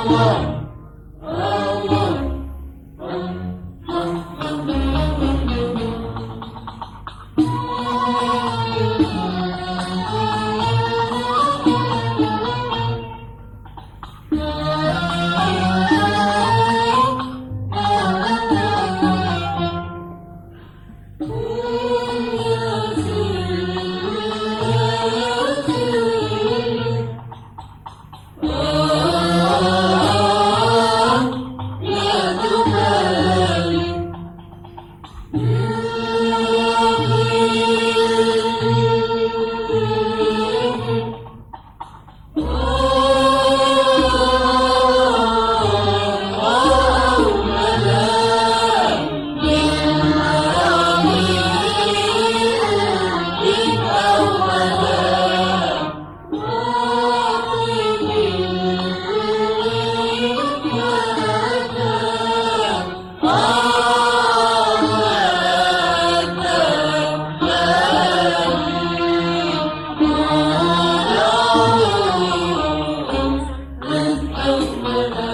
Allah أمنا